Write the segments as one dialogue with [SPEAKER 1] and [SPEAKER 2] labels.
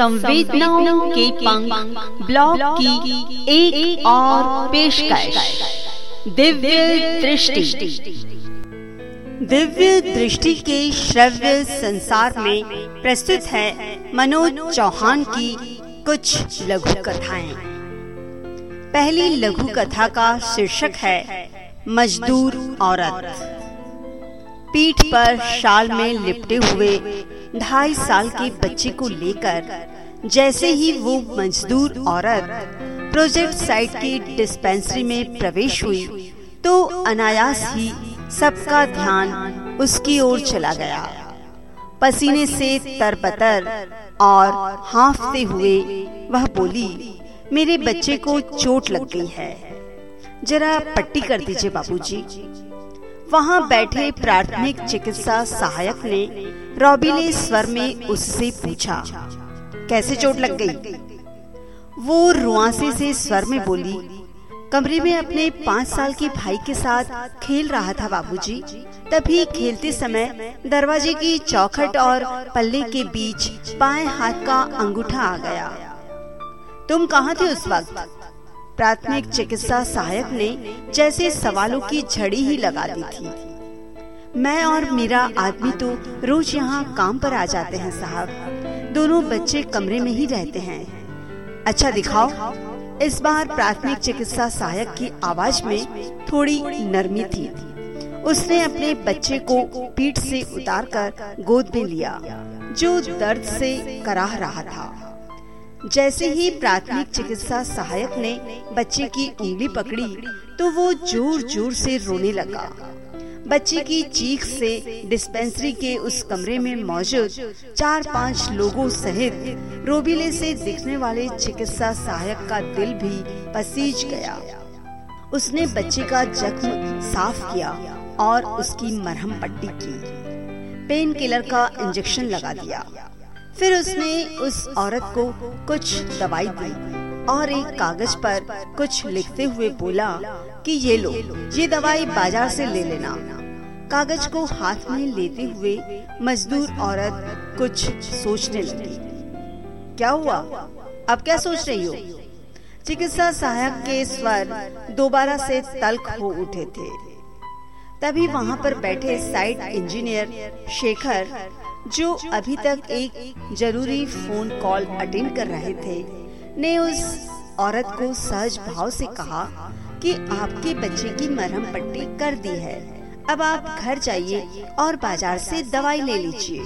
[SPEAKER 1] संवेदनाओं के पंख ब्लॉग की एक, एक और पेशकश। दिव्य दृष्टि। दिव्य दृष्टि के श्रव्य संसार में प्रस्तुत है मनोज चौहान की कुछ लघु कथाएँ। पहली लघु कथा का शीर्षक है मजदूर औरत। पीठ पर शाल में लिपटे हुए ढाई साल के बच्चे को लेकर, जैसे ही वो मजदूर औरत प्रोजेक्ट साइट की डिस्पेंसरी में प्रवेश हुई तो अनायास ही सबका ध्यान उसकी ओर चला गया पसीने से तरबतर और हाफते हुए वह बोली, मेरे बच्चे को चोट लग गई है जरा पट्टी कर दीजिए बाबूजी। वहाँ बैठे प्राथमिक चिकित्सा सहायक ने रॉबिले स्वर में उससे पूछा, कैसे चोट लग गई? वो रुआसे से स्वर में बोली, कमरे में अपने पाँच साल के भाई के साथ खेल रहा था बाबूजी। तभी खेलते समय दरवाजे की चौखट और पल्ले के बीच बाएँ हाथ का अंगूठा आ गया तुम कहाँ थे उस वक्त प्राथमिक चिकित्सा सहायक ने जैसे सवालों की झड़ी ही लगा दी थी मैं और मेरा आदमी तो रोज यहाँ काम पर आ जाते हैं, साहब। दोनों बच्चे कमरे में ही रहते हैं। अच्छा दिखाओ। इस बार प्राथमिक चिकित्सा सहायक की आवाज़ में थोड़ी नरमी थी। उसने अपने बच्चे को पीठ से उतारकर गोद में लिया, जो दर्द से कराह रहा था। जैसे ही प्राथमिक चिकित्सा सहायक ने बच्चे की उंगली पकड़ी तो वो ज़ोर ज़ोर से रोने लगा। बच्चे की चीख से डिस्पेंसरी के उस कमरे में मौजूद चार पाँच लोगों सहित रोबीले से दिखने वाले चिकित्सा सहायक का दिल भी पसीज गया। उसने बच्चे का जख्म साफ़ किया और उसकी मरहम पट्टी की। पेन किलर का इंजेक्शन लगा दिया। फिर उसने उस औरत को कुछ दवाई दी और एक कागज़ पर कुछ लिखते हुए बोला कि, ये लो, ये दवाई बाज़ार से ले लेना। कागज़ को हाथ में लेते हुए मजदूर औरत कुछ सोचने लगी। क्या हुआ? अब क्या सोच रही हो? चिकित्सा सहायक के स्वर दोबारा से तल्ख हो उठे थे। तभी वहाँ पर बैठे साइट इंजीनियर शेखर, जो अभी तक एक ज़रूरी फ़ोन कॉल अटेंड कर रहे थे, ने उस औरत को सहज भाव से कहा कि आपके बच्चे की मरहम पट्टी कर दी है। अब आप घर जाइए और बाज़ार से दवाई ले लीजिए।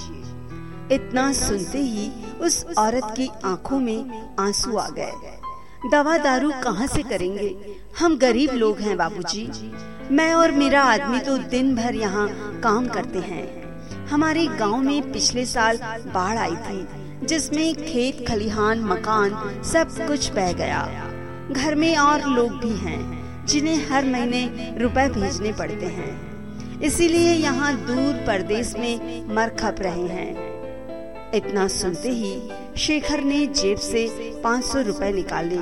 [SPEAKER 1] इतना सुनते ही उस औरत की आँखों में आँसू आ गए। दवा दारू कहाँ से करेंगे? हम गरीब लोग हैं बाबूजी। मैं और मेरा आदमी तो दिन भर यहाँ काम करते हैं। हमारे गाँव में पिछले साल बाढ़ आई थी, जिसमें खेत, खलिहान, मकान सब कुछ बह गया। घर में और लोग भी हैं, जिन्हें हर महीने रुपए भेजने पड़ते हैं। इसीलिए यहाँ दूर परदेश में मर खप रहे हैं। इतना सुनते ही शेखर ने जेब से पाँच सौ रूपए निकाले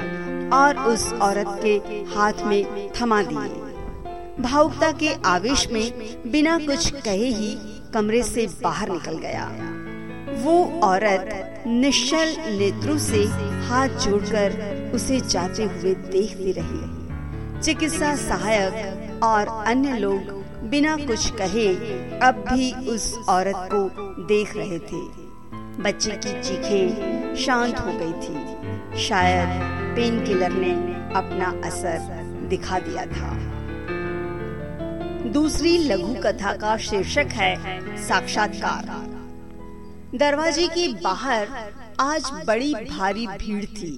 [SPEAKER 1] और उस औरत के हाथ में थमा दिए। भावुकता के आवेश में बिना कुछ कहे ही कमरे से बाहर निकल गया। वो औरत निश्चल नेत्रों से हाथ जोड़कर उसे जाते हुए देखती रही। चिकित्सा सहायक और अन्य लोग बिना कुछ कहे अब भी उस औरत को देख रहे थे। बच्चे की चीखें शांत हो गई थी। शायद पेन किलर ने अपना असर दिखा दिया था। दूसरी लघु कथा का शीर्षक है साक्षात्कार। दरवाजे के बाहर आज बड़ी भारी भीड़ थी।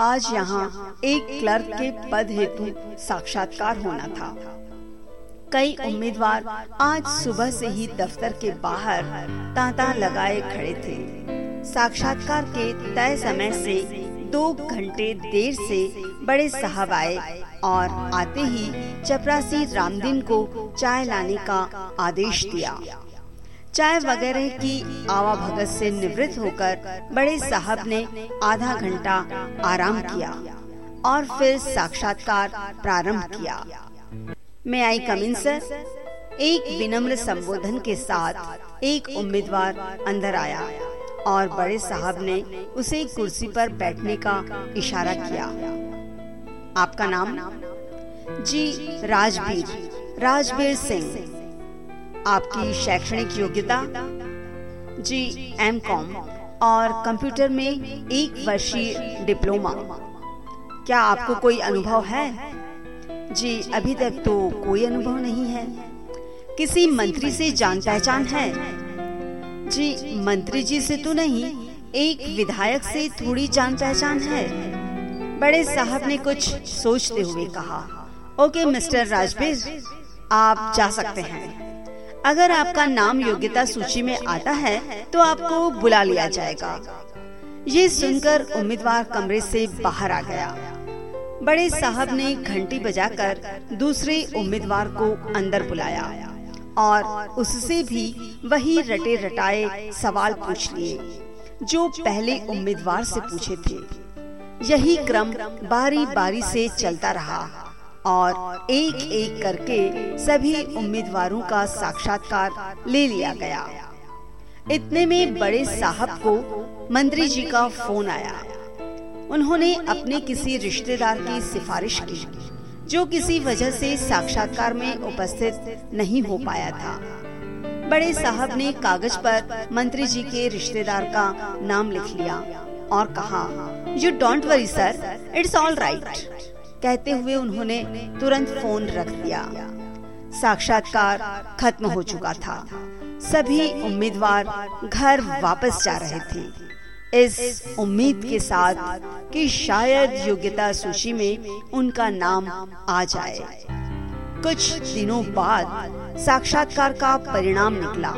[SPEAKER 1] आज यहाँ एक क्लर्क के पद हेतु साक्षात्कार होना था। कई उम्मीदवार आज सुबह से ही दफ्तर के बाहर तांता लगाए खड़े थे। साक्षात्कार के तय समय से दो घंटे देर से बड़े साहब आए और आते ही चपरासी रामदीन को चाय लाने का आदेश दिया। चाय वगैरह की आवाभगत से निवृत्त होकर बड़े साहब ने आधा घंटा आराम किया और फिर साक्षात्कार प्रारंभ किया। मैं आई कमिन सर एक विनम्र संबोधन के साथ एक उम्मीदवार अंदर आया और बड़े साहब ने उसे कुर्सी पर बैठने का इशारा किया। आपका नाम? जी राजवीर राजवीर सिंह। आपकी शैक्षणिक योग्यता? जी एम कॉम और कंप्यूटर में एक वर्षीय डिप्लोमा। क्या आपको कोई अनुभव है? जी अभी तक तो कोई अनुभव नहीं है। किसी मंत्री से जान पहचान है? जी मंत्री जी से तो नहीं एक विधायक से थोड़ी जान पहचान है। बड़े साहब ने कुछ सोचते हुए कहा। ओके मिस्टर राजबीर आप जा सकते हैं। अगर आपका नाम योग्यता सूची में आता है तो आपको बुला लिया जाएगा। ये सुनकर उम्मीदवार कमरे से बाहर आ गया। बड़े साहब ने घंटी बजाकर दूसरे उम्मीदवार को अंदर बुलाया और उससे भी वही रटे रटाए सवाल पूछ लिए, जो पहले उम्मीदवार से पूछे थे। यही क्रम बारी बारी से चलता रहा और एक एक करके सभी उम्मीदवारों का साक्षात्कार ले लिया गया। इतने में बड़े साहब को मंत्री जी का फ़ोन आया। उन्होंने अपने किसी रिश्तेदार की सिफारिश की, जो किसी वजह से साक्षात्कार में उपस्थित नहीं हो पाया था। बड़े साहब ने कागज़ पर मंत्री जी के रिश्तेदार का नाम लिख लिया और कहा you don't worry sir it's all right कहते हुए उन्होंने तुरंत फ़ोन रख दिया। साक्षात्कार खत्म हो चुका था। सभी उम्मीदवार घर वापस जा रहे थे। इस उम्मीद के साथ कि शायद योग्यता सूची में उनका नाम आ जाए। कुछ दिनों बाद साक्षात्कार का परिणाम निकला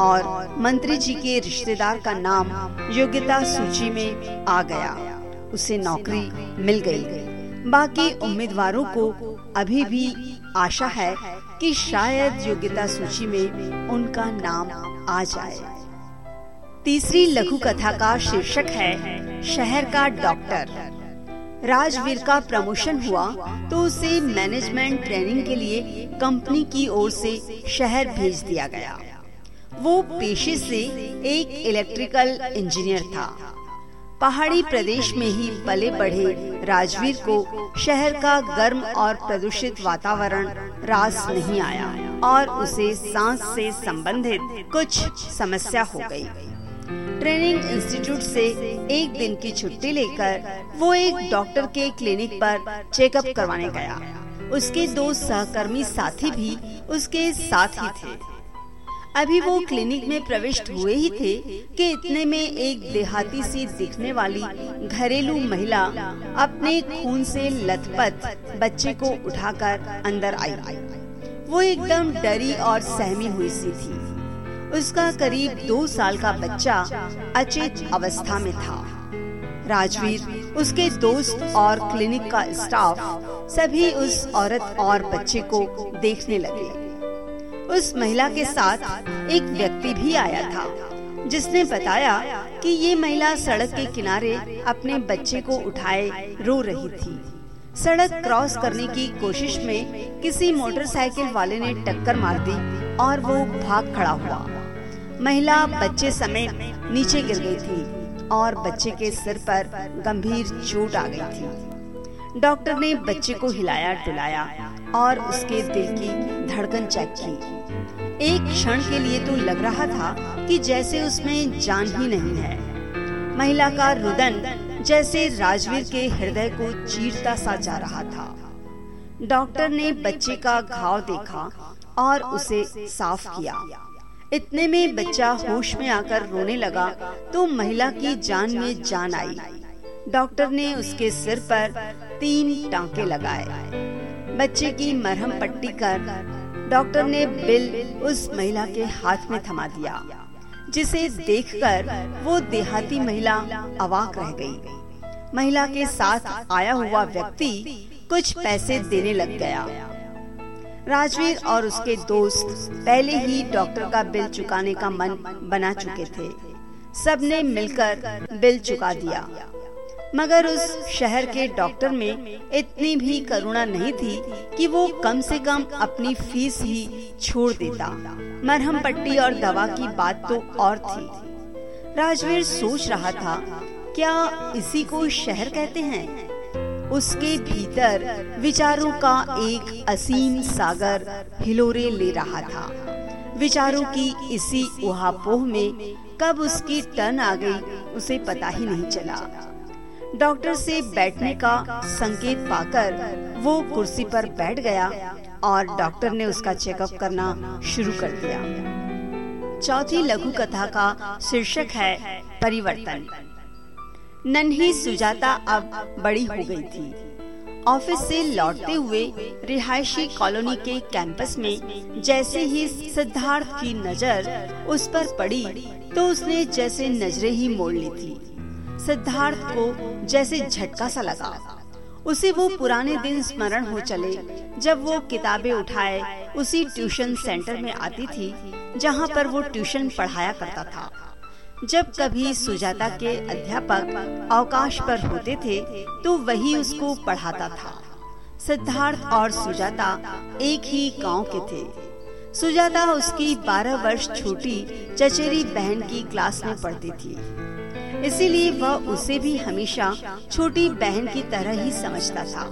[SPEAKER 1] और मंत्री जी के रिश्तेदार का नाम योग्यता सूची में आ गया। उसे नौकरी मिल गई। बाकी उम्मीदवारों को अभी भी आशा है कि शायद योग्यता सूची में उनका नाम आ जाए। तीसरी लघु कथा का शीर्षक है, शहर का डॉक्टर। राजवीर का प्रमोशन हुआ तो उसे मैनेजमेंट ट्रेनिंग के लिए कंपनी की ओर से शहर भेज दिया गया। वो पेशे से एक इलेक्ट्रिकल इंजीनियर था। पहाड़ी प्रदेश में ही पले बढ़े राजवीर को शहर का गर्म और प्रदूषित वातावरण रास नहीं आया और उसे सांस से संबंधित कुछ समस्या हो गई। ट्रेनिंग इंस्टीट्यूट से एक दिन की छुट्टी लेकर वो एक डॉक्टर के क्लिनिक पर चेकअप करवाने गया। उसके दो सहकर्मी साथी भी उसके साथ ही थे। अभी वो क्लिनिक में प्रविष्ट हुए ही थे कि इतने में एक देहाती सी दिखने वाली घरेलू महिला अपने खून से लथपथ बच्चे को उठाकर अंदर आई। वो एकदम डरी और सहमी हुई सी थी। उसका करीब दो साल का बच्चा अचेत अवस्था में था। राजवीर, उसके दोस्त और क्लिनिक का स्टाफ सभी उस औरत और बच्चे को देखने लगे। उस महिला के साथ एक व्यक्ति भी आया था, जिसने बताया कि ये महिला सड़क के किनारे अपने बच्चे को उठाए रो रही थी। सड़क क्रॉस करने की कोशिश में किसी मोटरसाइकिल वाले ने टक्कर मार दी और वो भाग खड़ा हुआ। महिला बच्चे समेत नीचे गिर गई थी और बच्चे के सिर पर गंभीर चोट आ गई थी। डॉक्टर ने बच्चे को हिलाया, डुलाया और उसके दिल की धड़कन चेक की। एक क्षण के लिए तो लग रहा था कि जैसे उसमें जान ही नहीं है। महिला का रुदन जैसे राजवीर के हृदय को चीरता सा जा रहा था। डॉक्टर ने बच्चे का घाव देखा और उसे साफ़ किया। इतने में बच्चा होश में आकर रोने लगा तो महिला की जान में जान आई। डॉक्टर ने उसके सिर पर तीन टांके लगाए। बच्चे की मरहम पट्टी कर डॉक्टर ने बिल उस महिला के हाथ में थमा दिया, जिसे देखकर वो देहाती महिला अवाक रह गई। महिला के साथ आया हुआ व्यक्ति कुछ पैसे देने लग गया। राजवीर और उसके दोस्त पहले ही डॉक्टर का बिल चुकाने का मन बना चुके थे। सबने मिलकर बिल चुका दिया। मगर उस शहर के डॉक्टर में इतनी भी करुणा नहीं थी कि वो कम से कम अपनी फ़ीस ही छोड़ देता। मरहम पट्टी और दवा की बात तो और थी। राजवीर सोच रहा था, क्या इसी को शहर कहते हैं? उसके भीतर विचारों का एक असीम सागर हिलोरे ले रहा था। विचारों की इसी उहापोह में कब उसकी टन आ गई, उसे पता ही नहीं चला। डॉक्टर से बैठने का संकेत पाकर वो कुर्सी पर बैठ गया और डॉक्टर ने उसका चेकअप करना शुरू कर दिया। चौथी लघु कथा का शीर्षक है परिवर्तन। नन्ही सुजाता अब बड़ी हो गई थी। ऑफ़िस से लौटते हुए रिहायशी कॉलोनी के कैंपस में जैसे ही सिद्धार्थ की नज़र उस पर पड़ी तो उसने जैसे नज़रें ही मोड़ ली थी। सिद्धार्थ को जैसे झटका सा लगा। उसे वो पुराने दिन स्मरण हो चले, जब वो किताबें उठाए, उसी ट्यूशन सेंटर में आती थी, जहाँ पर वो ट्यूशन पढ़ाया करता था। जब कभी सुजाता के अध्यापक अवकाश पर होते थे तो वही उसको पढ़ाता था। सिद्धार्थ और सुजाता एक ही गाँव के थे। सुजाता उसकी 12 वर्ष छोटी चचेरी बहन की क्लास में पढ़ती थी। इसीलिए वह उसे भी हमेशा छोटी बहन की तरह ही समझता था।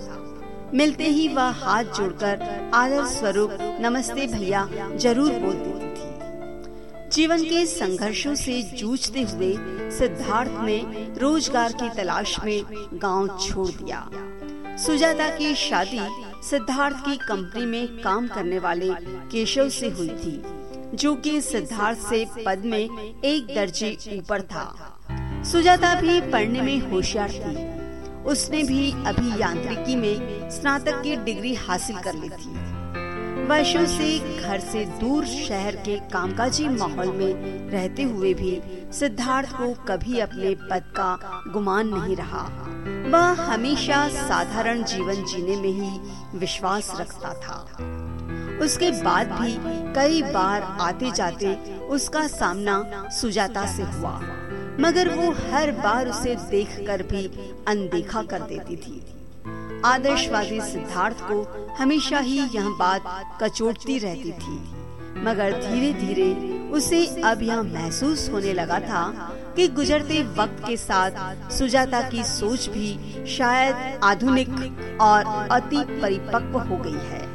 [SPEAKER 1] मिलते ही वह हाथ जोड़कर आदर स्वरूप नमस्ते भैया ज़रूर बोल देती थी। जीवन के संघर्षों से जूझते हुए सिद्धार्थ ने रोज़गार की तलाश में गाँव छोड़ दिया। सुजाता की शादी सिद्धार्थ की कंपनी में काम करने वाले केशव से हुई थी, जो कि सिद्धार्थ से पद में एक दर्जे ऊपर था। सुजाता भी पढ़ने में होशियार थी। उसने भी अभी यांत्रिकी में स्नातक की डिग्री हासिल कर ली थी। वर्षों से घर से दूर शहर के कामकाजी माहौल में रहते हुए भी सिद्धार्थ को कभी अपने पद का गुमान नहीं रहा। वह हमेशा साधारण जीवन जीने में ही विश्वास रखता था। उसके बाद भी कई बार आते जाते उसका सामना सुजाता से हुआ, मगर वो हर बार उसे देखकर भी अनदेखा कर देती थी। आदर्शवादी सिद्धार्थ को हमेशा ही यह बात कचोटती रहती थी। मगर धीरे धीरे उसे अब यह महसूस होने लगा था कि गुजरते वक्त के साथ सुजाता की सोच भी शायद आधुनिक और अति परिपक्व हो गई है।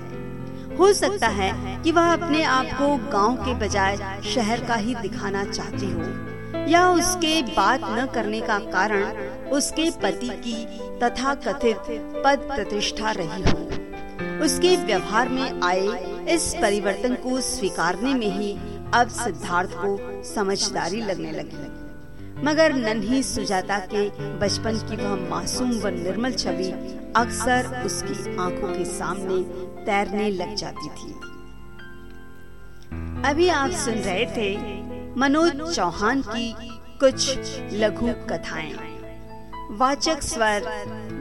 [SPEAKER 1] हो सकता है कि वह अपने आप को गाँव के बजाय शहर का ही दिखाना चाहती हो। या उसके बात न करने का कारण उसके पति की तथा कथित पद प्रतिष्ठा रही हो। उसके व्यवहार में आए इस परिवर्तन को स्वीकारने में ही अब सिद्धार्थ को समझदारी लगने लगी। मगर नन्ही सुजाता के बचपन की वह मासूम व निर्मल छवि अक्सर उसकी आँखों के सामने तैरने लग जाती थी। अभी आप सुन रहे थे मनोज चौहान की कुछ लघु कथाएँ। वाचक स्वर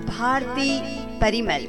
[SPEAKER 1] भारती परिमल।